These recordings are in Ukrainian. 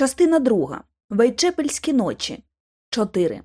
Частина друга. Вайтчепельські ночі. 4.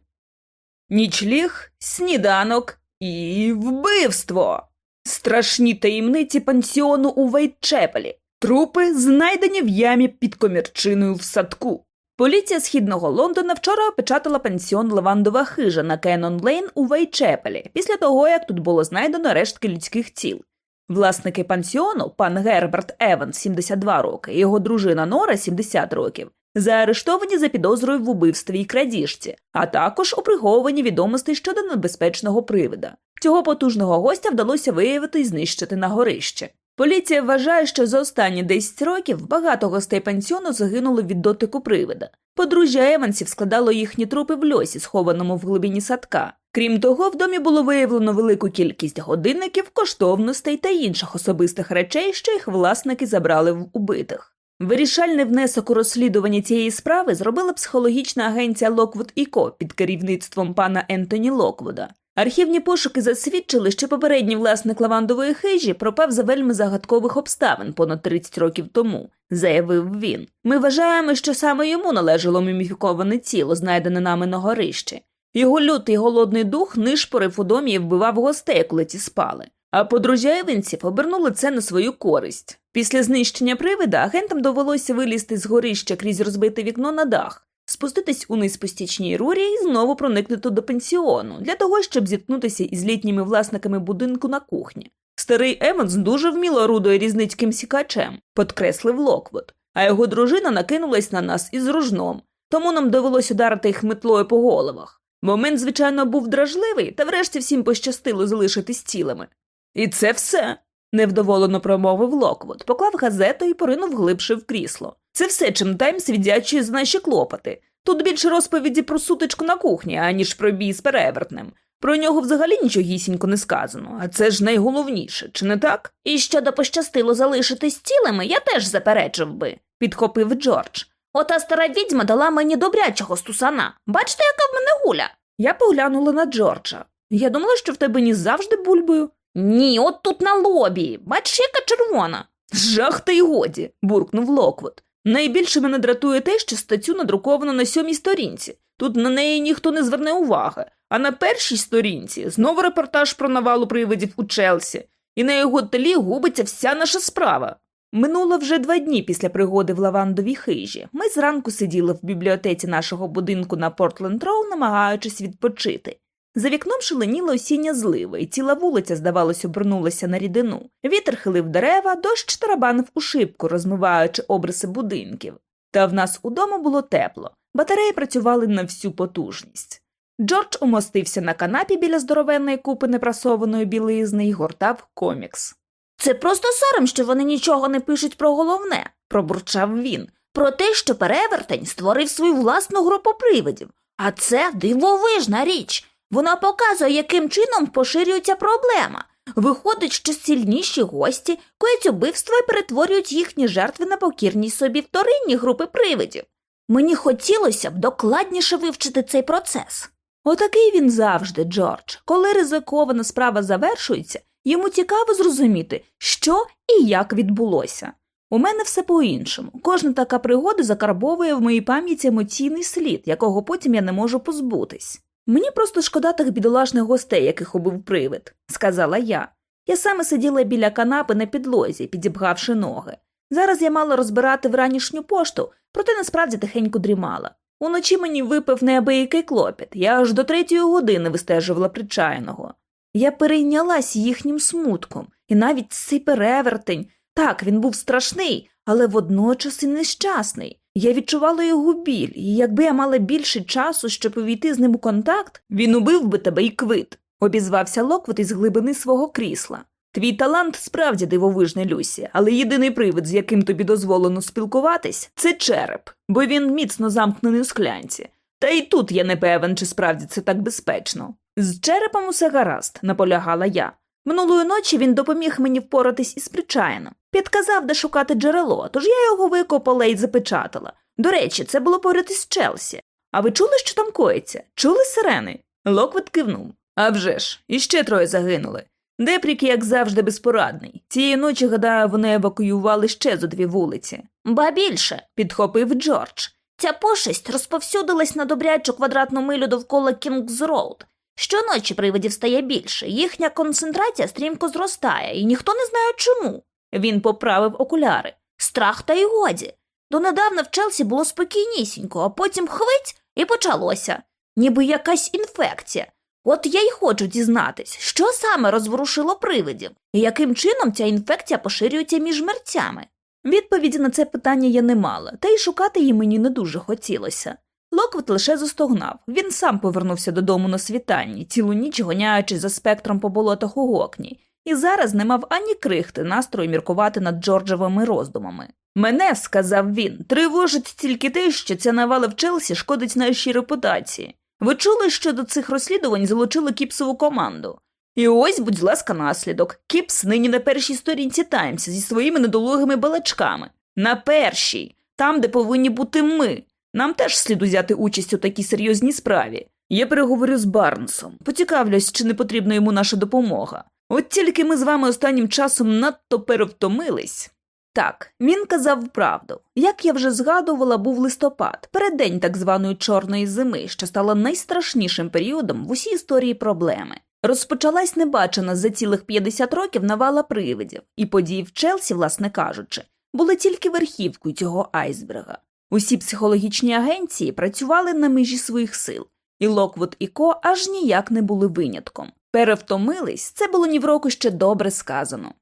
Нічліг, сніданок і вбивство. Страшні таємниці пансіону у Вайтчепелі. Трупи знайдені в ямі під комірчиною в садку. Поліція східного Лондона вчора опечатала пансіон Лавандова хижа на Кеннон Лейн у Вайтчепелі після того, як тут було знайдено рештки людських тіл. Власники пансіону, пан Герберт Еванс, 72 роки, і його дружина Нора, 70 років, заарештовані за підозрою в убивстві і крадіжці, а також у приховуванні відомостей щодо небезпечного привида. Цього потужного гостя вдалося виявити і знищити на горищі. Поліція вважає, що за останні 10 років багато гостей пансіону загинули від дотику привида. Подружжя Евансів складало їхні трупи в льосі, схованому в глибині садка. Крім того, в домі було виявлено велику кількість годинників, коштовностей та інших особистих речей, що їх власники забрали в убитих. Вирішальний внесок у розслідування цієї справи зробила психологічна агенція Локвуд і Ко під керівництвом пана Ентоні Локвуда. Архівні пошуки засвідчили, що попередній власник Лавандової хижі пропав за вельми загадкових обставин понад 30 років тому, заявив він. Ми вважаємо, що саме йому належало муміфіковане тіло, знайдене нами на горищі. Його лютий голодний дух нишпорив у домі і вбивав гостей, коли ті спали. А подружжя Евансів обернули це на свою користь. Після знищення привида агентам довелося вилізти з горища крізь розбите вікно на дах, спуститись униз по стічній рурі і знову проникнути до пансіону для того, щоб зіткнутися із літніми власниками будинку на кухні. Старий Еванс дуже вміло орудує різницьким сікачем, підкреслив Локвуд, а його дружина накинулась на нас із рожном, тому нам довелось ударити їх метлою по головах. Момент, звичайно, був дражливий, та врешті всім пощастило залишитись цілими. І це все, невдоволено промовив Локвуд, поклав газету і поринув глибше в крісло. Це все, чим Таймс віддячує за наші клопоти. Тут більше розповіді про сутичку на кухні, аніж про бій з перевертнем. Про нього взагалі нічогісінько не сказано, а це ж найголовніше, чи не так? І щодо пощастило залишитись цілими, я теж заперечив би, підхопив Джордж. Ота стара відьма дала мені добрячого стусана. Бачите, яка в мене гуля? Я поглянула на Джорджа. Я думала, що в тебе ніс завжди бульбою. Ні, от тут на лобі. Бачиш, яка червона. Жах та й годі, буркнув Локвуд. Найбільше мене дратує те, що статтю надруковано на сьомій сторінці. Тут на неї ніхто не зверне уваги. А на першій сторінці знову репортаж про навалу привидів у Челсі, і на його тлі губиться вся наша справа. Минуло вже два дні після пригоди в лавандовій хижі. Ми зранку сиділи в бібліотеці нашого будинку на Портленд Роу, намагаючись відпочити. За вікном шаленіла осіння злива, і ціла вулиця, здавалось, обернулася на рідину. Вітер хилив дерева, дощ тарабанив у шибку, розмиваючи обриси будинків. Та в нас удома було тепло, батареї працювали на всю потужність. Джордж умостився на канапі біля здоровенної купи непрасованої білизни і гортав комікс. Це просто сором, що вони нічого не пишуть про головне, пробурчав він, про те, що перевертень створив свою власну групу привидів. А це дивовижна річ. Вона показує, яким чином поширюється проблема. Виходить, що сильніші гості коять убивство і перетворюють їхні жертви на покірні собі вторинні групи привидів. Мені хотілося б докладніше вивчити цей процес. Отакий він завжди, Джордж. Коли ризикована справа завершується, йому цікаво зрозуміти, що і як відбулося. У мене все по-іншому. Кожна така пригода закарбовує в моїй пам'яті емоційний слід, якого потім я не можу позбутись. Мені просто шкода тих бідолашних гостей, яких убив привид, сказала я. Я саме сиділа біля канапи на підлозі, підібгавши ноги. Зараз я мала розбирати вранішню пошту, проте насправді тихенько дрімала. Уночі мені випив неабиякий клопіт, я аж до третьої години вистежувала причаяного. Я перейнялась їхнім смутком, і навіть цей перевертень. Так, він був страшний, але водночас і нещасний. Я відчувала його біль, і якби я мала більше часу, щоб увійти з ним у контакт, він убив би тебе і квит, обізвався Локвот із глибини свого крісла. Твій талант справді дивовижний, Люсі, але єдиний привид, з яким тобі дозволено спілкуватись, це череп, бо він міцно замкнений у склянці. Та й тут я не певен, чи справді це так безпечно. З черепом усе гаразд, наполягала я. Минулої ночі він допоміг мені впоратись із причаяном. Підказав, де шукати джерело, тож я його викопала і запечатала. До речі, це було поряд із Челсі. А ви чули, що там коїться? Чули сирени? Локвуд кивнув. «А вже ж, іще троє загинули. Депрік, як завжди, безпорадний. Цієї ночі, гадаю, вони евакуювали ще зо дві вулиці. Ба більше, підхопив Джордж. Ця пошесть розповсюдилась на добрячу квадратну милю довкола Кінгс-Роуд. Щоночі привидів стає більше, їхня концентрація стрімко зростає, і ніхто не знає чому. Він поправив окуляри. Страх та й годі. Донедавна в Челсі було спокійнісінько, а потім хвить і почалося, ніби якась інфекція. От я й хочу дізнатись, що саме розворушило привидів, і яким чином ця інфекція поширюється між мерцями. Відповіді на це питання я не мала, та й шукати її мені не дуже хотілося. Локвуд лише застогнав. Він сам повернувся додому на світанні, цілу ніч гоняючись за спектром по болотах у Гокні, і зараз не мав ані крихти настрою міркувати над Джорджевими роздумами. Мене, сказав він, тривожить тільки те, що ця навала в Челсі шкодить нашій репутації. Ви чули, що до цих розслідувань залучили Кіпсову команду. І ось, будь ласка, наслідок. Кіпс нині на першій сторінці Таймса зі своїми недолугими балачками. На першій, там, де повинні бути ми. Нам теж слід узяти участь у такій серйозній справі. Я переговорю з Барнсом, поцікавлюсь, чи не потрібна йому наша допомога. От тільки ми з вами останнім часом надто перевтомились. Так, він казав правду. Як я вже згадувала, був листопад, переддень так званої чорної зими, що стала найстрашнішим періодом в усій історії проблеми. Розпочалась небачена за цілих 50 років навала привидів, і події в Челсі, власне кажучи, були тільки верхівкою цього айсберга. Усі психологічні агенції працювали на межі своїх сил, і Локвуд і Ко аж ніяк не були винятком. Перевтомились, це було нівроку ще добре сказано.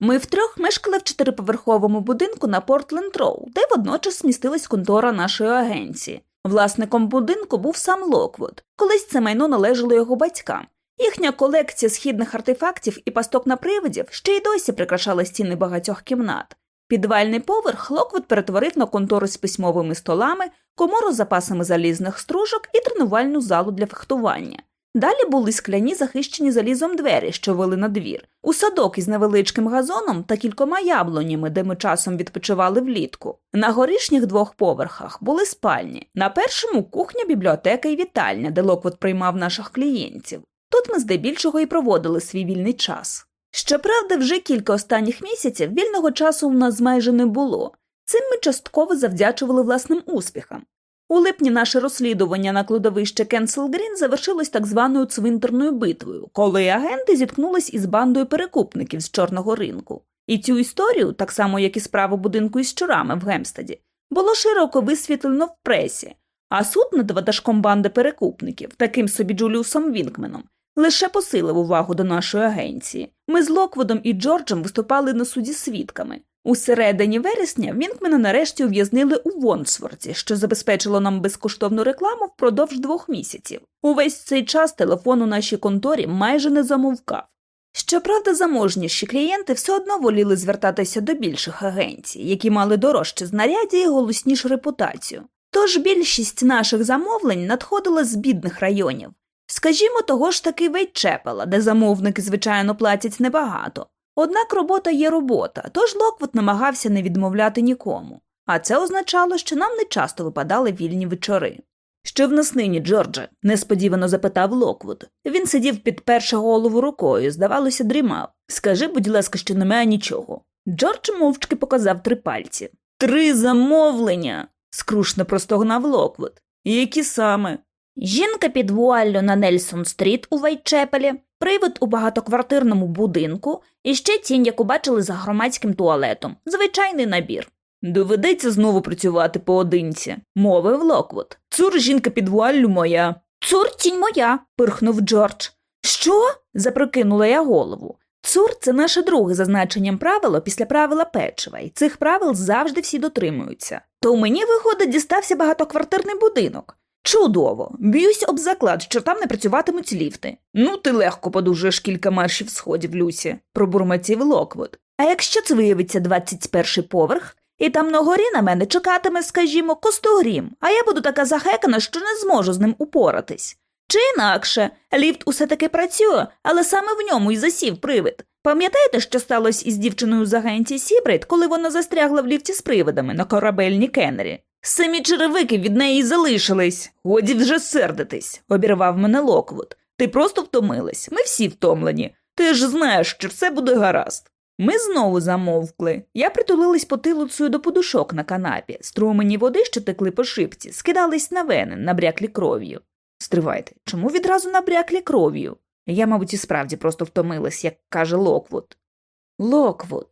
Ми втрьох мешкали в чотириповерховому будинку на Портленд Роу, де водночас змістилась контора нашої агенції. Власником будинку був сам Локвуд. Колись це майно належало його батькам. Їхня колекція східних артефактів і пасток на привидів ще й досі прикрашала стіни багатьох кімнат. Підвальний поверх Локвуд перетворив на контору з письмовими столами, комору з запасами залізних стружок і тренувальну залу для фехтування. Далі були скляні захищені залізом двері, що вели на двір, у садок із невеличким газоном та кількома яблунями, де ми часом відпочивали влітку. На горішніх двох поверхах були спальні, на першому кухня, бібліотека і вітальня, де Локвуд приймав наших клієнтів. Тут ми здебільшого і проводили свій вільний час. Щоправда, вже кілька останніх місяців вільного часу у нас майже не було. Цим ми частково завдячували власним успіхам. У липні наше розслідування на кладовищі Кенсел Грін завершилось так званою цвинтарною битвою, коли агенти зіткнулись із бандою перекупників з чорного ринку. І цю історію, так само як і справу будинку із щурами в Гемстаді, було широко висвітлено в пресі, а суд над ватажком банди перекупників, таким собі Джуліусом Вінкменом, лише посилив увагу до нашої агенції. Ми з Локвудом і Джорджем виступали на суді свідками. У середині вересня Вінкмена нарешті ув'язнили у Вондсворті, що забезпечило нам безкоштовну рекламу впродовж двох місяців. Увесь цей час телефон у нашій конторі майже не замовкав. Щоправда, заможніші клієнти все одно воліли звертатися до більших агенцій, які мали дорожче знаряддя і голоснішу репутацію. Тож більшість наших замовлень надходила з бідних районів. Скажімо, того ж таки Вайтчепела, де замовники, звичайно, платять небагато. Однак робота є робота, тож Локвуд намагався не відмовляти нікому, а це означало, що нам не часто випадали вільні вечори. Що в нас нині, Джордже? несподівано запитав Локвуд. Він сидів підперши голову рукою, здавалося, дрімав. Скажи, будь ласка, що немає нічого. Джордж мовчки показав три пальці. Три замовлення. скрушно простогнав Локвуд. Які саме? Жінка під вуаллю на Нельсон Стріт у Вайтчепелі, привид у багатоквартирному будинку і ще тінь, яку бачили за громадським туалетом. Звичайний набір. Доведеться знову працювати поодинці, мовив Локвуд. Цур жінка під вуаллю моя. Цур тінь моя. пирхнув Джордж. Що? запрокинула я голову. Цур це наше друге за значенням правило після правила печива, і цих правил завжди всі дотримуються. То мені, виходить, дістався багатоквартирний будинок. Чудово! Б'юсь об заклад, що там не працюватимуть ліфти. Ну, ти легко подужуєш кілька маршів сходів, Люсі, пробурмотів Локвуд. А якщо це виявиться 21 поверх, і там нагорі на мене чекатиме, скажімо, костогрім, а я буду така захекана, що не зможу з ним упоратись. Чи інакше, ліфт усе таки працює, але саме в ньому й засів привид. Пам'ятаєте, що сталося із дівчиною з агенції Сібрейт, коли вона застрягла в ліфті з привидами на корабельній Кеннері? Самі черевики від неї залишились. Годі вже сердитись, обірвав мене Локвуд. Ти просто втомилась. Ми всі втомлені. Ти ж знаєш, що все буде гаразд. Ми знову замовкли. Я притулилась потилицею до подушок на канапі. Струмені води, що текли по шибці, скидались на вени, набряклі кров'ю. Стривайте, чому відразу набряклі кров'ю? Я, мабуть, і справді просто втомилась, як каже Локвуд. Локвуд.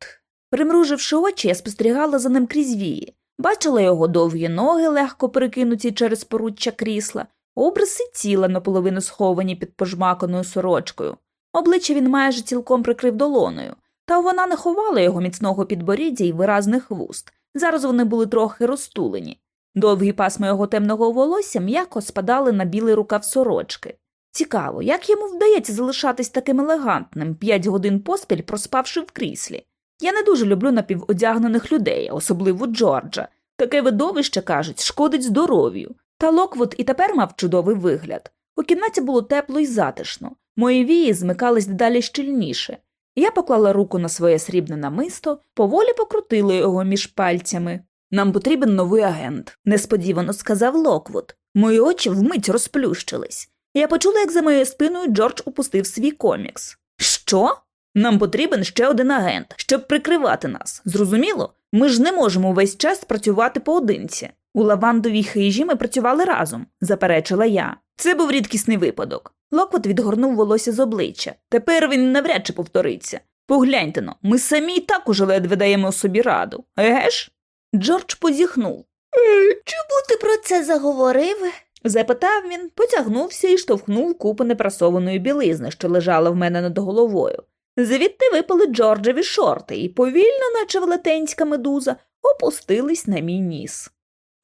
Примруживши очі, я спостерігала за ним крізь вії. Бачила його довгі ноги, легко перекинуті через поруччя крісла, обриси тіла наполовину сховані під пожмаканою сорочкою. Обличчя він майже цілком прикрив долоною, та вона не ховала його міцного підборіддя і виразних вуст. Зараз вони були трохи розтулені. Довгі пасми його темного волосся м'яко спадали на білий рукав сорочки. Цікаво, як йому вдається залишатись таким елегантним, п'ять годин поспіль проспавши в кріслі. Я не дуже люблю напіводягнених людей, особливо Джорджа. Таке видовище, кажуть, шкодить здоров'ю. Та Локвуд і тепер мав чудовий вигляд. У кімнаті було тепло і затишно. Мої вії змикались дедалі щільніше. Я поклала руку на своє срібне намисто, поволі покрутила його між пальцями. Нам потрібен новий агент, несподівано сказав Локвуд. Мої очі вмить розплющились. Я почула, як за моєю спиною Джордж упустив свій комікс. Що? Нам потрібен ще один агент, щоб прикривати нас. Зрозуміло? Ми ж не можемо весь час працювати поодинці. У лавандовій хижі ми працювали разом, заперечила я. Це був рідкісний випадок. Локвуд відгорнув волосся з обличчя. Тепер він навряд чи повториться. Погляньте но, ми самі і так уже ледве даємо собі раду, еге ж? Джордж позіхнув. Чому ти про це заговорив? Запитав він, потягнувся і штовхнув купу непрасованої білизни, що лежала в мене над головою. Звідти випали Джорджеві шорти і повільно, наче велетенська медуза, опустились на мій ніс.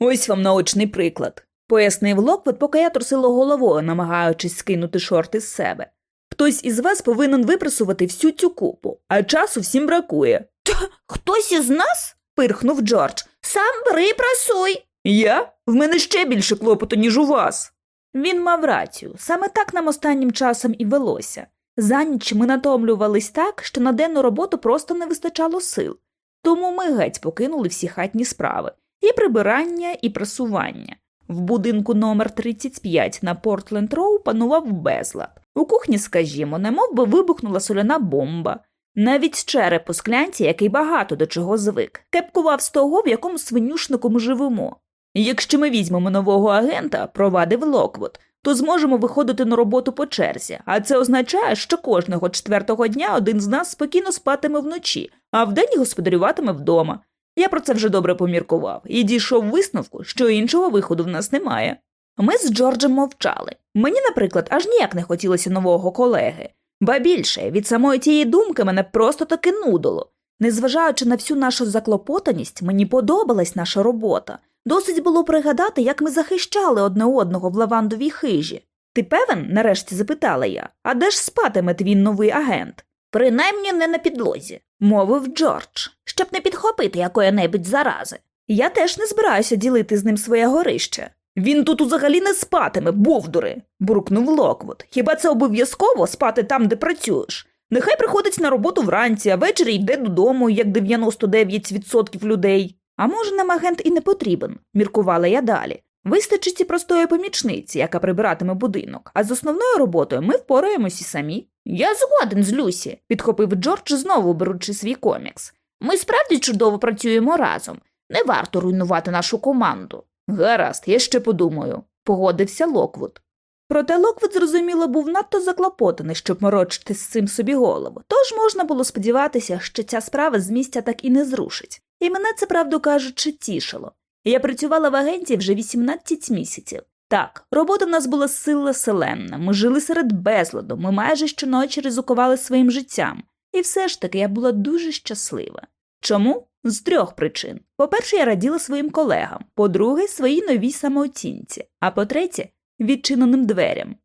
Ось вам наочний приклад, пояснив Локвот, поки я трусила головою, намагаючись скинути шорти з себе. Хтось із вас повинен випрасувати всю цю купу, а часу всім бракує. Та Хтось із нас? пирхнув Джордж. Сам бери прасуй. Я? В мене ще більше клопоту, ніж у вас. Він мав рацію, саме так нам останнім часом і велося. За ніч ми натомлювались так, що на денну роботу просто не вистачало сил, тому ми геть покинули всі хатні справи і прибирання, і прасування. В будинку номер 35 на Портленд Роу панував безлад. У кухні, скажімо, немов би вибухнула соляна бомба. Навіть череп у склянці, який багато до чого звик, кепкував з того, в якому свинюшнику ми живемо. Якщо ми візьмемо нового агента, провадив Локвуд, то зможемо виходити на роботу по черзі, а це означає, що кожного четвертого дня один з нас спокійно спатиме вночі, а вдень господарюватиме вдома. Я про це вже добре поміркував і дійшов висновку, що іншого виходу в нас немає. Ми з Джорджем мовчали. Мені, наприклад, аж ніяк не хотілося нового колеги, ба більше від самої тієї думки мене просто таки нудило. Незважаючи на всю нашу заклопотаність, мені подобалась наша робота. Досить було пригадати, як ми захищали одне одного в лавандовій хижі. Ти певен? нарешті запитала я, а де ж спатиме твій новий агент? Принаймні не на підлозі, мовив Джордж, щоб не підхопити якої-небудь зарази. Я теж не збираюся ділити з ним своє горище. Він тут узагалі не спатиме, бовдури, буркнув Локвуд. Хіба це обов'язково спати там, де працюєш? Нехай приходить на роботу вранці, а ввечері йде додому, як 99% людей. А може, нам агент і не потрібен, міркувала я далі. Вистачить і простої помічниці, яка прибиратиме будинок, а з основною роботою ми впораємось і самі. Я згоден з Люсі, підхопив Джордж, знову беручи свій комікс. Ми справді чудово працюємо разом. Не варто руйнувати нашу команду. Гаразд, я ще подумаю, погодився Локвуд. Проте Локвуд, зрозуміло, був надто заклопотаний, щоб морочити з цим собі голову, тож можна було сподіватися, що ця справа з місця так і не зрушить. І мене це, правду кажучи, тішило. Я працювала в агенції вже 18 місяців. Так, робота в нас була сила-силенна, ми жили серед безладу, ми майже щоночі ризикували своїм життям. І все ж таки я була дуже щаслива. Чому? З трьох причин. По-перше, я раділа своїм колегам, по-друге, своїй новій самооцінці, а по-третє, відчиненим дверям.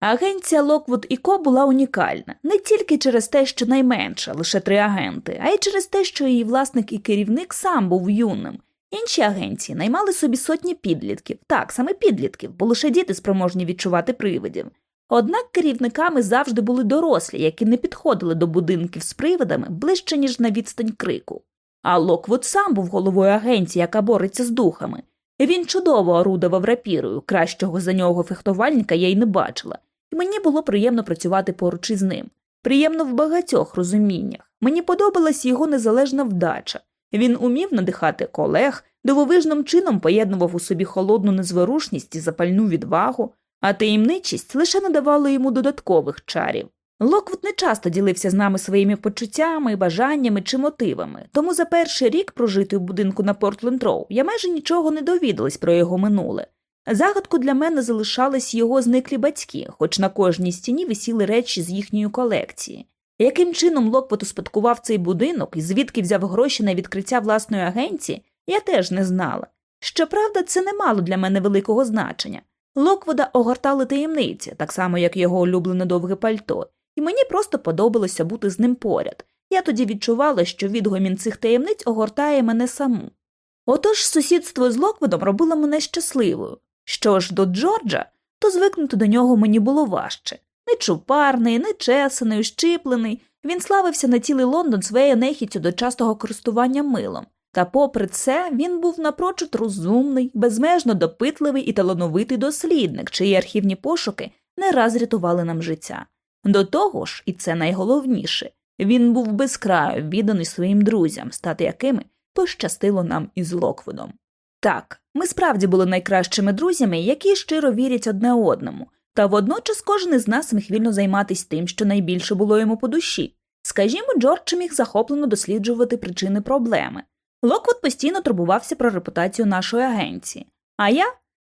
Агенція Локвуд і Ко була унікальна не тільки через те, що найменша, лише три агенти, а й через те, що її власник і керівник сам був юним. Інші агенції наймали собі сотні підлітків, так, саме підлітків, бо лише діти спроможні відчувати привидів. Однак керівниками завжди були дорослі, які не підходили до будинків з привидами ближче, ніж на відстань крику. А Локвуд сам був головою агенції, яка бореться з духами. Він чудово орудував рапірою, кращого за нього фехтувальника я й не бачила, мені було приємно працювати поруч із ним. приємно в багатьох розуміннях. Мені подобалась його незалежна вдача. Він умів надихати колег, дивовижним чином поєднував у собі холодну незворушність і запальну відвагу, а таємничість лише надавала йому додаткових чарів. Локвуд не часто ділився з нами своїми почуттями, бажаннями чи мотивами, тому за перший рік прожитий у будинку на Портленд Роу я майже нічого не довідалась про його минуле. Загадкою для мене залишались його зниклі батьки, хоч на кожній стіні висіли речі з їхньої колекції. Яким чином Локвуд успадкував цей будинок і звідки взяв гроші на відкриття власної агенції, я теж не знала. Щоправда, це не мало для мене великого значення. Локвуда огортали таємниці, так само як його улюблене довге пальто, і мені просто подобалося бути з ним поряд. Я тоді відчувала, що відгомін цих таємниць огортає мене саму. Отож сусідство з Локвудом робило мене щасливою. Що ж до Джорджа, то звикнути до нього мені було важче. Нечупарний, нечесаний, ущиплений, він славився на цілий Лондон своєю нехіттю до частого користування милом. Та, попри це, він був напрочуд розумний, безмежно допитливий і талановитий дослідник, чиї архівні пошуки не раз рятували нам життя. До того ж, і це найголовніше, він був безкраю відданий своїм друзям, стати якими пощастило нам із Локвудом. Так, ми справді були найкращими друзями, які щиро вірять одне одному, та водночас кожен із нас міг вільно займатися тим, що найбільше було йому по душі. Скажімо, Джордж міг захоплено досліджувати причини проблеми. Локвуд постійно турбувався про репутацію нашої агенції, а я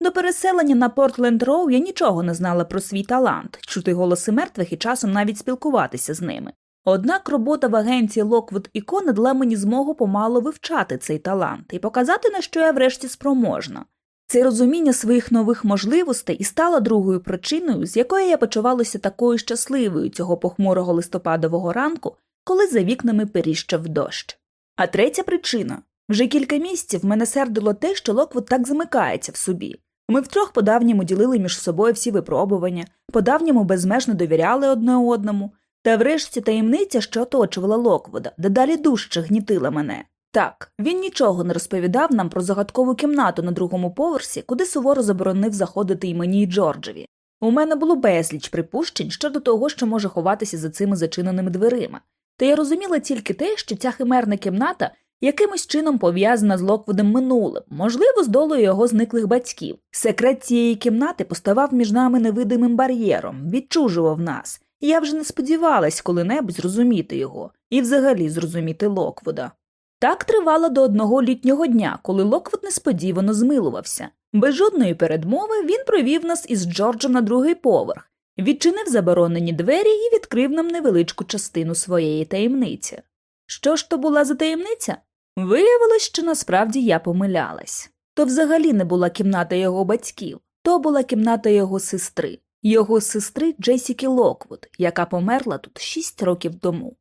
до переселення на Портленд Роу я нічого не знала про свій талант, чути голоси мертвих і часом навіть спілкуватися з ними. Однак робота в агенції Локвуд і Ко дала мені змогу помало вивчати цей талант і показати, на що я врешті спроможна. Це розуміння своїх нових можливостей і стало другою причиною, з якої я почувалася такою щасливою цього похмурого листопадового ранку, коли за вікнами періщав дощ. А третя причина вже кілька місяців мене сердило те, що Локвуд так замикається в собі. Ми втрьох по-давньому ділили між собою всі випробування, по-давньому безмежно довіряли одне одному, та врешті таємниця, що оточувала Локвуда, дедалі дужче гнітила мене. Так, він нічого не розповідав нам про загадкову кімнату на другому поверсі, куди суворо заборонив заходити і мені і Джорджеві. У мене було безліч припущень щодо того, що може ховатися за цими зачиненими дверима, та я розуміла тільки те, що ця химерна кімната якимось чином пов'язана з Локвудом минулим, можливо, з долою його зниклих батьків. Секрет цієї кімнати поставав між нами невидимим бар'єром, відчужував нас, я вже не сподівалась коли-небудь зрозуміти його і взагалі зрозуміти Локвуда. Так тривало до одного літнього дня, коли Локвуд несподівано змилувався. Без жодної передмови він провів нас із Джорджем на другий поверх, відчинив заборонені двері і відкрив нам невеличку частину своєї таємниці. Що ж то була за таємниця? Виявилось, що насправді я помилялась. То взагалі не була кімната його батьків, то була кімната його сестри, його сестри Джесіки Локвуд, яка померла тут шість років тому.